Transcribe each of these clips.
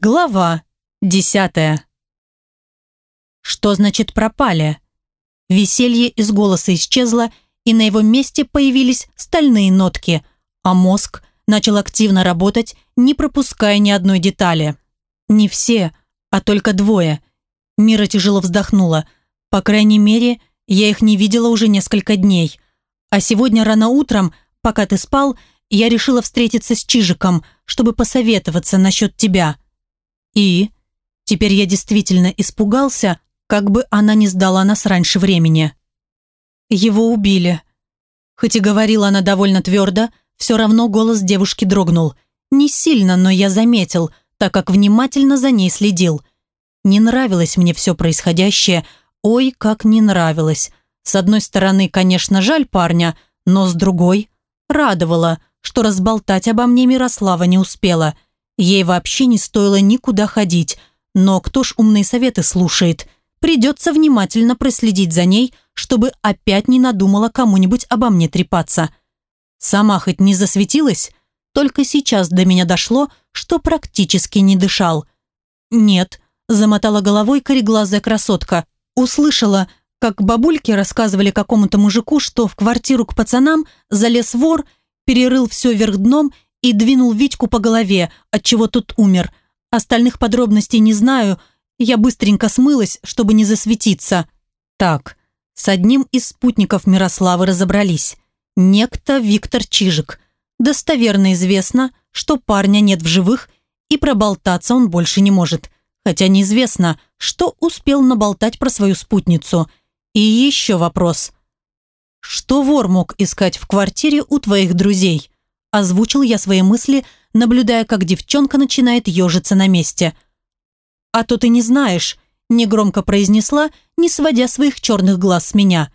Глава десятая. Что значит пропали? Веселье из голоса исчезло, и на его месте появились стальные нотки, а мозг начал активно работать, не пропуская ни одной детали. Не все, а только двое. Мира тяжело вздохнула. По крайней мере, я их не видела уже несколько дней. А сегодня рано утром, пока ты спал, я решила встретиться с Чижиком, чтобы посоветоваться насчет тебя – и? Теперь я действительно испугался, как бы она не сдала нас раньше времени. Его убили. Хоть и говорила она довольно твердо, все равно голос девушки дрогнул. Не сильно, но я заметил, так как внимательно за ней следил. Не нравилось мне все происходящее, ой, как не нравилось. С одной стороны, конечно, жаль парня, но с другой – радовало, что разболтать обо мне Мирослава не успела – Ей вообще не стоило никуда ходить, но кто ж умные советы слушает? Придется внимательно проследить за ней, чтобы опять не надумала кому-нибудь обо мне трепаться. Сама хоть не засветилась, только сейчас до меня дошло, что практически не дышал. «Нет», – замотала головой кореглазая красотка. Услышала, как бабульки рассказывали какому-то мужику, что в квартиру к пацанам залез вор, перерыл все вверх дном и двинул Витьку по голове, отчего тот умер. Остальных подробностей не знаю, я быстренько смылась, чтобы не засветиться. Так, с одним из спутников Мирославы разобрались. Некто Виктор Чижик. Достоверно известно, что парня нет в живых, и проболтаться он больше не может. Хотя неизвестно, что успел наболтать про свою спутницу. И еще вопрос. Что вор мог искать в квартире у твоих друзей? Озвучил я свои мысли, наблюдая, как девчонка начинает ежиться на месте. «А то ты не знаешь», – негромко произнесла, не сводя своих черных глаз с меня.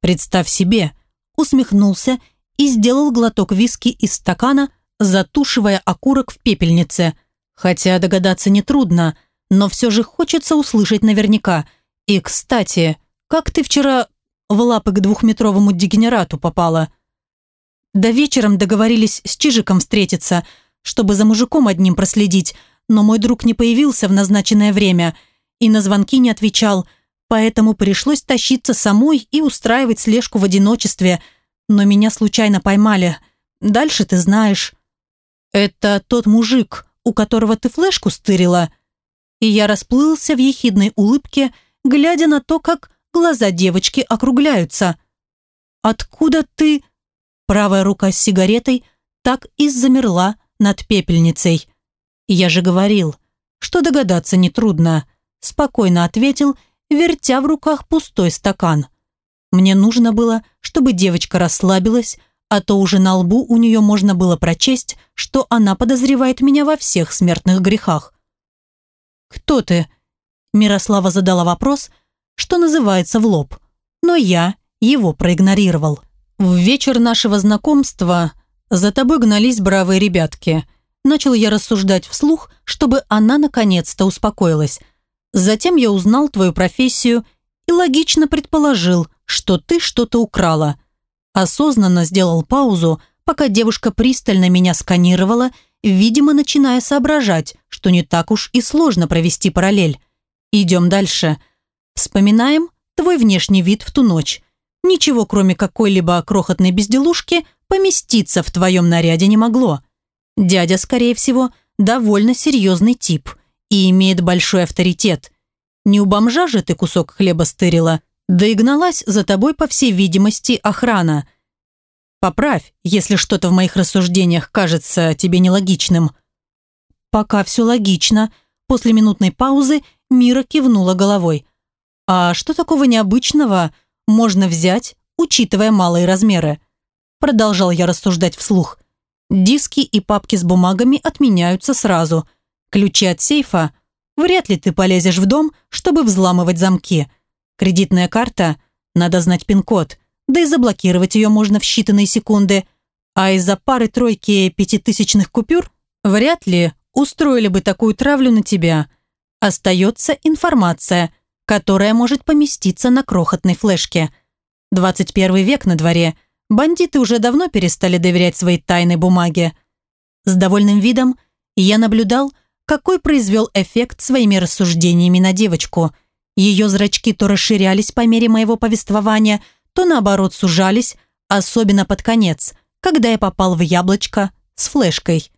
«Представь себе», – усмехнулся и сделал глоток виски из стакана, затушивая окурок в пепельнице. Хотя догадаться нетрудно, но все же хочется услышать наверняка. И, кстати, как ты вчера в лапы к двухметровому дегенерату попала?» До вечером договорились с Чижиком встретиться, чтобы за мужиком одним проследить, но мой друг не появился в назначенное время и на звонки не отвечал, поэтому пришлось тащиться самой и устраивать слежку в одиночестве, но меня случайно поймали. Дальше ты знаешь. Это тот мужик, у которого ты флешку стырила. И я расплылся в ехидной улыбке, глядя на то, как глаза девочки округляются. «Откуда ты...» Правая рука с сигаретой так и замерла над пепельницей. «Я же говорил, что догадаться нетрудно», спокойно ответил, вертя в руках пустой стакан. Мне нужно было, чтобы девочка расслабилась, а то уже на лбу у нее можно было прочесть, что она подозревает меня во всех смертных грехах. «Кто ты?» Мирослава задала вопрос, что называется в лоб, но я его проигнорировал. В вечер нашего знакомства за тобой гнались бравые ребятки. Начал я рассуждать вслух, чтобы она наконец-то успокоилась. Затем я узнал твою профессию и логично предположил, что ты что-то украла. Осознанно сделал паузу, пока девушка пристально меня сканировала, видимо, начиная соображать, что не так уж и сложно провести параллель. Идем дальше. Вспоминаем твой внешний вид в ту ночь. Ничего, кроме какой-либо крохотной безделушки, поместиться в твоем наряде не могло. Дядя, скорее всего, довольно серьезный тип и имеет большой авторитет. Не у бомжа же ты кусок хлеба стырила, да и гналась за тобой, по всей видимости, охрана. Поправь, если что-то в моих рассуждениях кажется тебе нелогичным. Пока все логично. После минутной паузы Мира кивнула головой. А что такого необычного – можно взять, учитывая малые размеры. Продолжал я рассуждать вслух. Диски и папки с бумагами отменяются сразу. Ключи от сейфа. Вряд ли ты полезешь в дом, чтобы взламывать замки. Кредитная карта. Надо знать пин-код. Да и заблокировать ее можно в считанные секунды. А из-за пары-тройки пятитысячных купюр вряд ли устроили бы такую травлю на тебя. Остается информация – которая может поместиться на крохотной флешке. 21 век на дворе. Бандиты уже давно перестали доверять своей тайной бумаге. С довольным видом я наблюдал, какой произвел эффект своими рассуждениями на девочку. Ее зрачки то расширялись по мере моего повествования, то наоборот сужались, особенно под конец, когда я попал в яблочко с флешкой.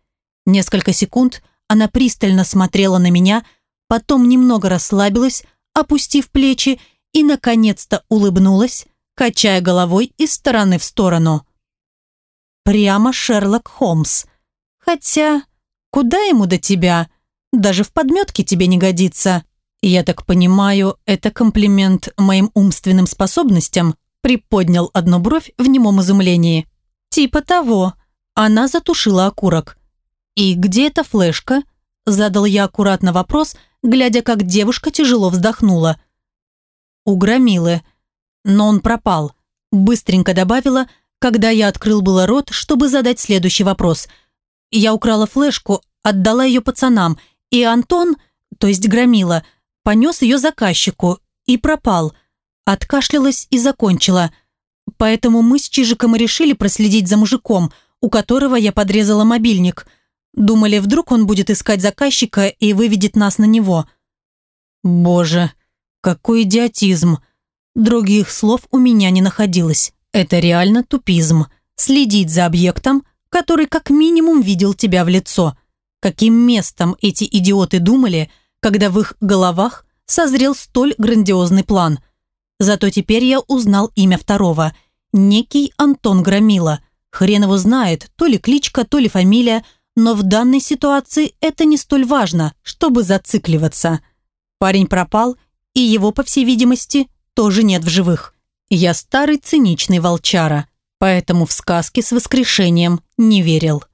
Несколько секунд она пристально смотрела на меня, потом немного расслабилась, опустив плечи и, наконец-то, улыбнулась, качая головой из стороны в сторону. Прямо Шерлок Холмс. Хотя, куда ему до тебя? Даже в подметке тебе не годится. Я так понимаю, это комплимент моим умственным способностям? Приподнял одну бровь в немом изумлении. Типа того. Она затушила окурок. «И где эта флешка?» Задал я аккуратно вопрос, глядя, как девушка тяжело вздохнула. «У Громилы. Но он пропал», быстренько добавила, когда я открыл было рот, чтобы задать следующий вопрос. Я украла флешку, отдала ее пацанам, и Антон, то есть Громила, понес ее заказчику и пропал. Откашлялась и закончила. Поэтому мы с Чижиком и решили проследить за мужиком, у которого я подрезала мобильник. Думали, вдруг он будет искать заказчика и выведет нас на него. Боже, какой идиотизм. Других слов у меня не находилось. Это реально тупизм. Следить за объектом, который как минимум видел тебя в лицо. Каким местом эти идиоты думали, когда в их головах созрел столь грандиозный план – Зато теперь я узнал имя второго. Некий Антон Громила. Хрен его знает, то ли кличка, то ли фамилия, но в данной ситуации это не столь важно, чтобы зацикливаться. Парень пропал, и его, по всей видимости, тоже нет в живых. Я старый циничный волчара, поэтому в сказки с воскрешением не верил.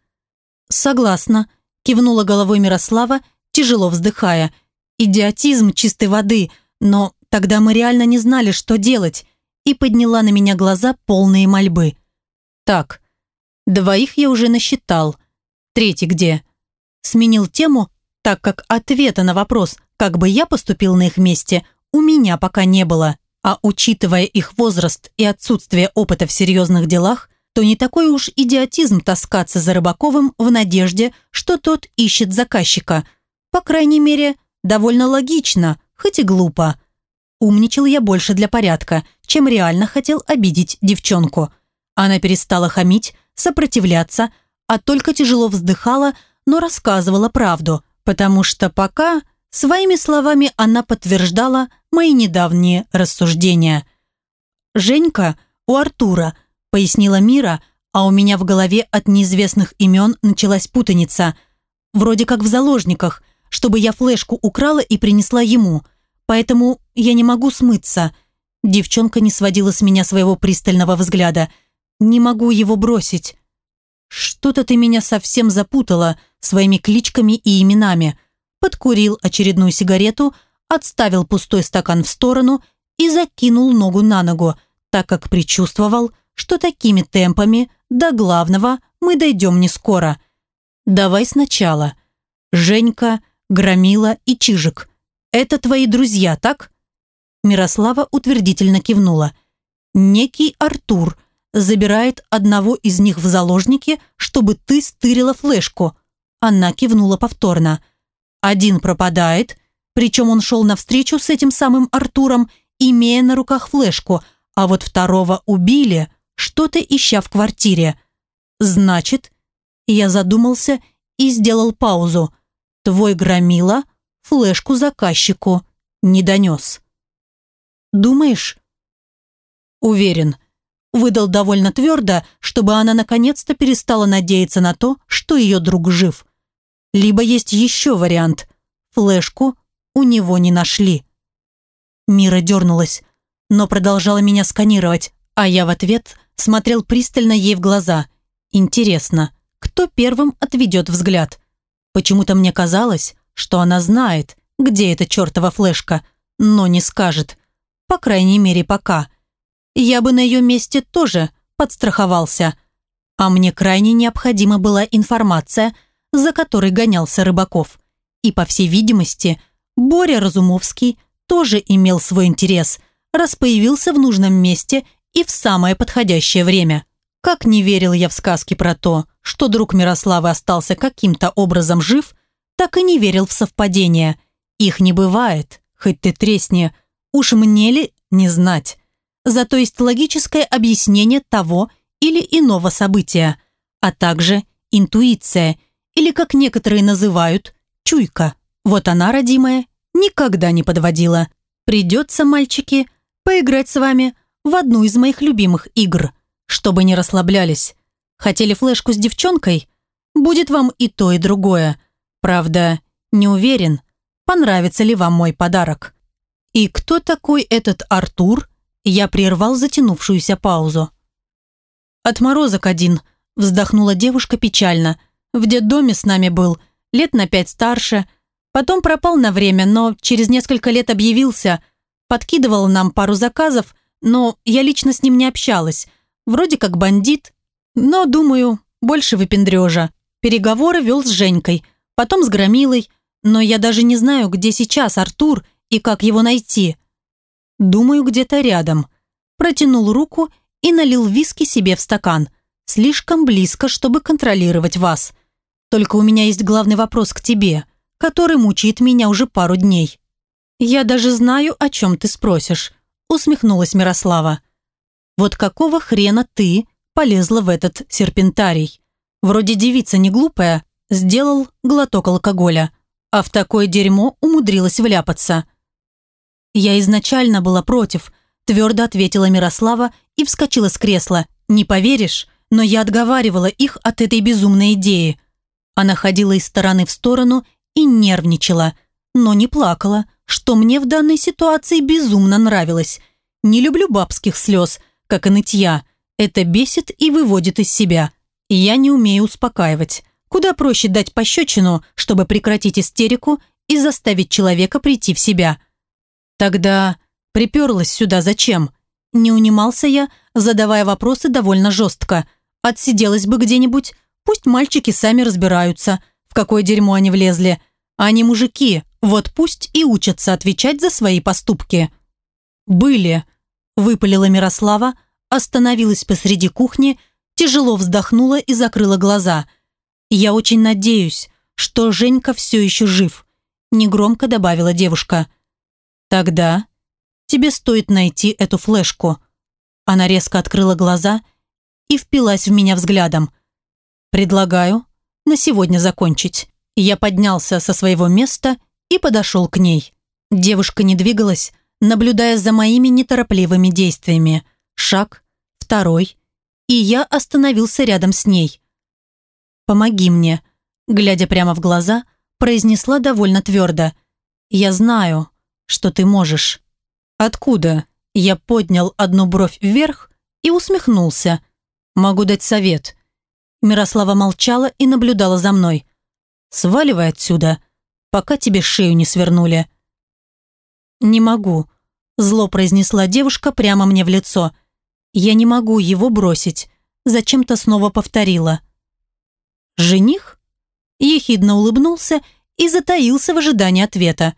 «Согласна», – кивнула головой Мирослава, тяжело вздыхая. «Идиотизм чистой воды, но Тогда мы реально не знали, что делать, и подняла на меня глаза полные мольбы. Так, двоих я уже насчитал. Третий где? Сменил тему, так как ответа на вопрос, как бы я поступил на их месте, у меня пока не было. А учитывая их возраст и отсутствие опыта в серьезных делах, то не такой уж идиотизм таскаться за Рыбаковым в надежде, что тот ищет заказчика. По крайней мере, довольно логично, хоть и глупо. Умничал я больше для порядка, чем реально хотел обидеть девчонку. Она перестала хамить, сопротивляться, а только тяжело вздыхала, но рассказывала правду, потому что пока своими словами она подтверждала мои недавние рассуждения. «Женька у Артура», — пояснила Мира, а у меня в голове от неизвестных имен началась путаница. Вроде как в заложниках, чтобы я флешку украла и принесла ему — поэтому я не могу смыться. Девчонка не сводила с меня своего пристального взгляда. Не могу его бросить. Что-то ты меня совсем запутала своими кличками и именами. Подкурил очередную сигарету, отставил пустой стакан в сторону и закинул ногу на ногу, так как предчувствовал, что такими темпами до главного мы дойдем не скоро. Давай сначала. Женька, Громила и Чижик. «Это твои друзья, так?» Мирослава утвердительно кивнула. «Некий Артур забирает одного из них в заложники, чтобы ты стырила флешку». Она кивнула повторно. «Один пропадает, причем он шел навстречу с этим самым Артуром, имея на руках флешку, а вот второго убили, что-то ища в квартире. Значит, я задумался и сделал паузу. Твой громила – флешку заказчику не донес. «Думаешь?» «Уверен», выдал довольно твердо, чтобы она наконец-то перестала надеяться на то, что ее друг жив. Либо есть еще вариант. Флешку у него не нашли. Мира дернулась, но продолжала меня сканировать, а я в ответ смотрел пристально ей в глаза. Интересно, кто первым отведет взгляд? Почему-то мне казалось, что она знает, где эта чертова флешка, но не скажет. По крайней мере, пока. Я бы на ее месте тоже подстраховался. А мне крайне необходима была информация, за которой гонялся Рыбаков. И, по всей видимости, Боря Разумовский тоже имел свой интерес, раз появился в нужном месте и в самое подходящее время. Как не верил я в сказки про то, что друг Мирославы остался каким-то образом жив, так и не верил в совпадения. Их не бывает, хоть ты тресни. Уж мне ли не знать. Зато есть логическое объяснение того или иного события, а также интуиция, или, как некоторые называют, чуйка. Вот она, родимая, никогда не подводила. Придется, мальчики, поиграть с вами в одну из моих любимых игр, чтобы не расслаблялись. Хотели флешку с девчонкой? Будет вам и то, и другое. Правда, не уверен, понравится ли вам мой подарок. И кто такой этот Артур? Я прервал затянувшуюся паузу. «Отморозок один», – вздохнула девушка печально. «В детдоме с нами был, лет на пять старше. Потом пропал на время, но через несколько лет объявился. Подкидывал нам пару заказов, но я лично с ним не общалась. Вроде как бандит, но, думаю, больше выпендрежа. Переговоры вел с Женькой, потом с Громилой, но я даже не знаю, где сейчас Артур и как его найти. Думаю, где-то рядом. Протянул руку и налил виски себе в стакан. Слишком близко, чтобы контролировать вас. Только у меня есть главный вопрос к тебе, который мучает меня уже пару дней. Я даже знаю, о чем ты спросишь, усмехнулась Мирослава. Вот какого хрена ты полезла в этот серпентарий? Вроде девица не глупая, сделал глоток алкоголя, а в такое дерьмо умудрилась вляпаться – «Я изначально была против», – твердо ответила Мирослава и вскочила с кресла. «Не поверишь, но я отговаривала их от этой безумной идеи». Она ходила из стороны в сторону и нервничала, но не плакала, что мне в данной ситуации безумно нравилось. Не люблю бабских слез, как и нытья. Это бесит и выводит из себя. Я не умею успокаивать. Куда проще дать пощечину, чтобы прекратить истерику и заставить человека прийти в себя – «Тогда приперлась сюда зачем?» Не унимался я, задавая вопросы довольно жестко. «Отсиделась бы где-нибудь, пусть мальчики сами разбираются, в какое дерьмо они влезли. Они мужики, вот пусть и учатся отвечать за свои поступки». «Были», – выпалила Мирослава, остановилась посреди кухни, тяжело вздохнула и закрыла глаза. «Я очень надеюсь, что Женька все еще жив», – негромко добавила девушка – Тогда тебе стоит найти эту флешку. Она резко открыла глаза и впилась в меня взглядом. Предлагаю на сегодня закончить. Я поднялся со своего места и подошел к ней. Девушка не двигалась, наблюдая за моими неторопливыми действиями. Шаг, второй, и я остановился рядом с ней. «Помоги мне», глядя прямо в глаза, произнесла довольно твердо. «Я знаю, что ты можешь». «Откуда?» Я поднял одну бровь вверх и усмехнулся. «Могу дать совет». Мирослава молчала и наблюдала за мной. «Сваливай отсюда, пока тебе шею не свернули». «Не могу», – зло произнесла девушка прямо мне в лицо. «Я не могу его бросить», – зачем-то снова повторила. «Жених?» Ехидно улыбнулся и затаился в ожидании ответа.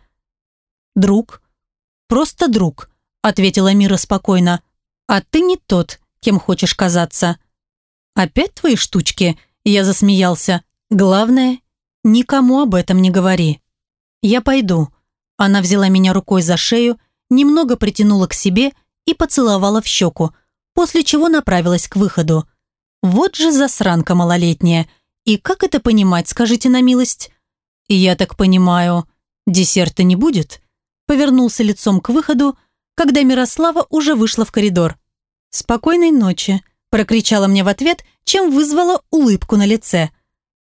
«Друг». «Просто друг», – ответила Мира спокойно. «А ты не тот, кем хочешь казаться». «Опять твои штучки?» – я засмеялся. «Главное, никому об этом не говори». «Я пойду». Она взяла меня рукой за шею, немного притянула к себе и поцеловала в щеку, после чего направилась к выходу. Вот же засранка малолетняя. И как это понимать, скажите на милость? Я так понимаю, десерта не будет? Повернулся лицом к выходу, когда Мирослава уже вышла в коридор. «Спокойной ночи», – прокричала мне в ответ, чем вызвала улыбку на лице.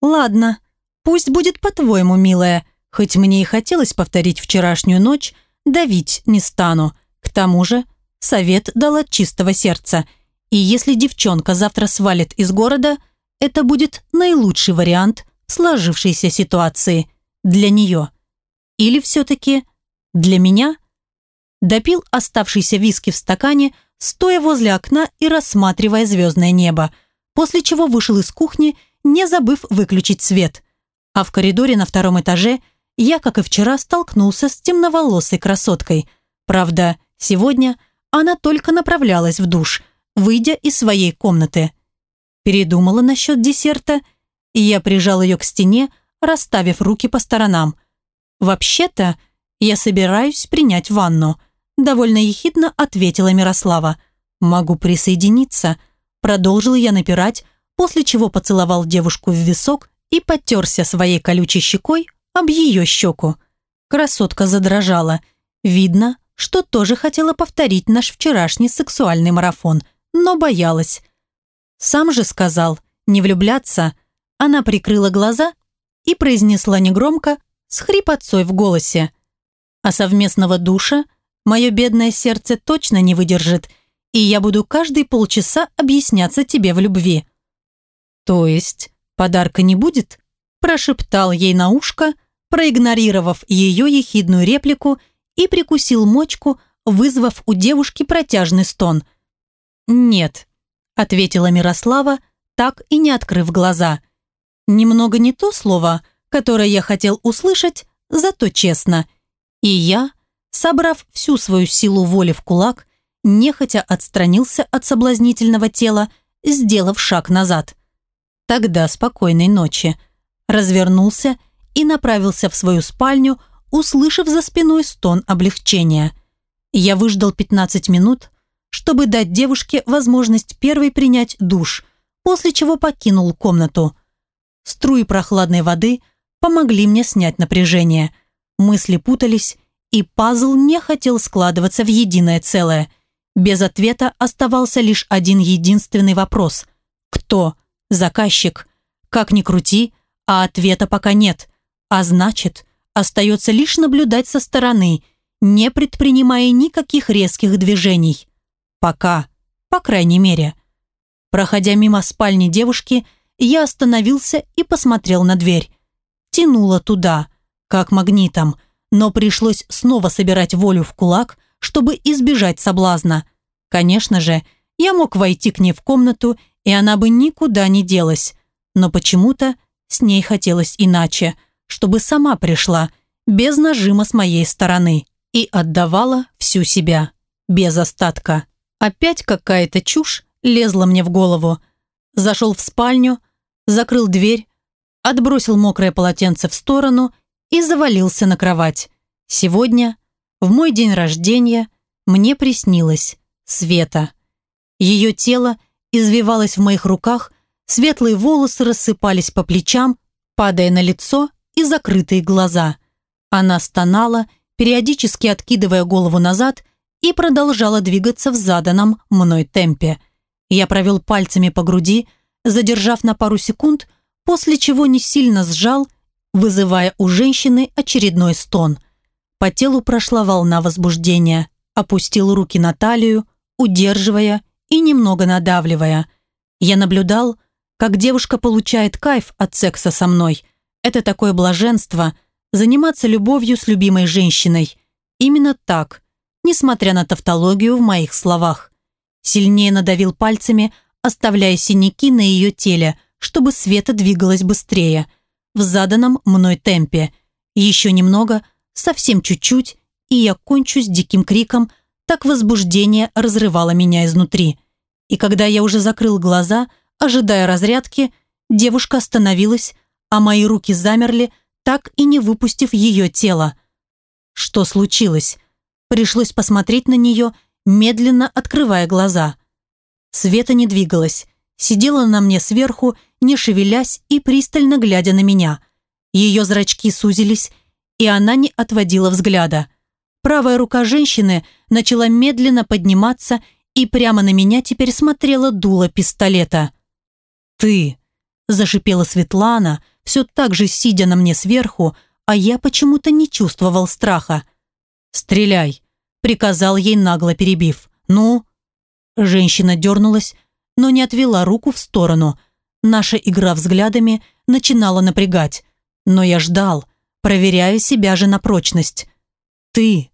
«Ладно, пусть будет по-твоему, милая, хоть мне и хотелось повторить вчерашнюю ночь, давить не стану. К тому же совет дал от чистого сердца, и если девчонка завтра свалит из города, это будет наилучший вариант сложившейся ситуации для нее. Или все-таки для меня допил оставшийся виски в стакане, стоя возле окна и рассматривая звездное небо, после чего вышел из кухни, не забыв выключить свет. А в коридоре на втором этаже я, как и вчера, столкнулся с темноволосой красоткой. Правда, сегодня она только направлялась в душ, выйдя из своей комнаты. Передумала насчет десерта, и я прижал ее к стене, расставив руки по сторонам. «Вообще-то, я собираюсь принять ванну», довольно ехидно ответила Мирослава. «Могу присоединиться», продолжил я напирать, после чего поцеловал девушку в висок и подтерся своей колючей щекой об ее щеку. Красотка задрожала. Видно, что тоже хотела повторить наш вчерашний сексуальный марафон, но боялась. Сам же сказал не влюбляться. Она прикрыла глаза и произнесла негромко, с хрипотцой в голосе. А совместного душа мое бедное сердце точно не выдержит, и я буду каждые полчаса объясняться тебе в любви. То есть подарка не будет? Прошептал ей на ушко, проигнорировав ее ехидную реплику и прикусил мочку, вызвав у девушки протяжный стон. «Нет», — ответила Мирослава, так и не открыв глаза. Немного не то слово, которое я хотел услышать, зато честно. И я, собрав всю свою силу воли в кулак, нехотя отстранился от соблазнительного тела, сделав шаг назад. Тогда спокойной ночи. Развернулся и направился в свою спальню, услышав за спиной стон облегчения. Я выждал 15 минут, чтобы дать девушке возможность первой принять душ, после чего покинул комнату. Струи прохладной воды помогли мне снять напряжение. Мысли путались, и пазл не хотел складываться в единое целое. Без ответа оставался лишь один единственный вопрос. Кто? Заказчик? Как ни крути, а ответа пока нет. А значит, Остается лишь наблюдать со стороны, не предпринимая никаких резких движений. Пока, по крайней мере. Проходя мимо спальни девушки, я остановился и посмотрел на дверь. Тянуло туда, как магнитом, но пришлось снова собирать волю в кулак, чтобы избежать соблазна. Конечно же, я мог войти к ней в комнату, и она бы никуда не делась, но почему-то с ней хотелось иначе – чтобы сама пришла, без нажима с моей стороны, и отдавала всю себя, без остатка. Опять какая-то чушь лезла мне в голову. Зашел в спальню, закрыл дверь, отбросил мокрое полотенце в сторону и завалился на кровать. Сегодня, в мой день рождения, мне приснилось Света. Ее тело извивалось в моих руках, светлые волосы рассыпались по плечам, падая на лицо и закрытые глаза. Она стонала, периодически откидывая голову назад и продолжала двигаться в заданном мной темпе. Я провел пальцами по груди, задержав на пару секунд, после чего не сильно сжал, вызывая у женщины очередной стон. По телу прошла волна возбуждения, опустил руки на талию, удерживая и немного надавливая. Я наблюдал, как девушка получает кайф от секса со мной, это такое блаженство – заниматься любовью с любимой женщиной. Именно так, несмотря на тавтологию в моих словах. Сильнее надавил пальцами, оставляя синяки на ее теле, чтобы Света двигалась быстрее, в заданном мной темпе. Еще немного, совсем чуть-чуть, и я кончу с диким криком, так возбуждение разрывало меня изнутри. И когда я уже закрыл глаза, ожидая разрядки, девушка остановилась, а мои руки замерли, так и не выпустив ее тело. Что случилось? Пришлось посмотреть на нее, медленно открывая глаза. Света не двигалась, сидела на мне сверху, не шевелясь и пристально глядя на меня. Ее зрачки сузились, и она не отводила взгляда. Правая рука женщины начала медленно подниматься и прямо на меня теперь смотрела дуло пистолета. «Ты!» – зашипела Светлана, все так же сидя на мне сверху, а я почему-то не чувствовал страха. «Стреляй!» – приказал ей нагло перебив. «Ну?» Женщина дернулась, но не отвела руку в сторону. Наша игра взглядами начинала напрягать. Но я ждал, проверяя себя же на прочность. «Ты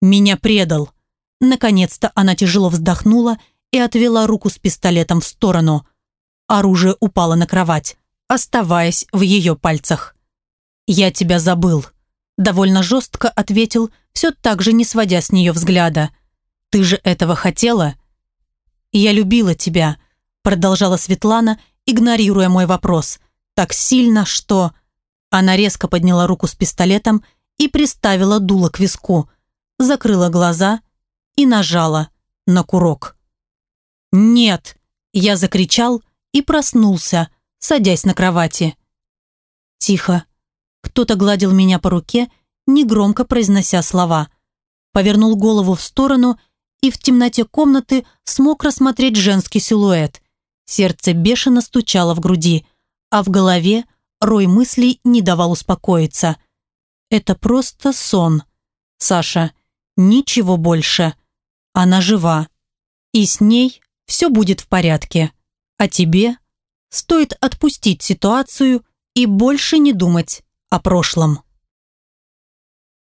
меня предал!» Наконец-то она тяжело вздохнула и отвела руку с пистолетом в сторону. Оружие упало на кровать оставаясь в ее пальцах. «Я тебя забыл», – довольно жестко ответил, все так же не сводя с нее взгляда. «Ты же этого хотела?» «Я любила тебя», – продолжала Светлана, игнорируя мой вопрос. «Так сильно, что...» Она резко подняла руку с пистолетом и приставила дуло к виску, закрыла глаза и нажала на курок. «Нет!» – я закричал и проснулся, садясь на кровати. Тихо. Кто-то гладил меня по руке, негромко произнося слова. Повернул голову в сторону и в темноте комнаты смог рассмотреть женский силуэт. Сердце бешено стучало в груди, а в голове рой мыслей не давал успокоиться. Это просто сон. Саша, ничего больше. Она жива. И с ней все будет в порядке. А тебе стоит отпустить ситуацию и больше не думать о прошлом.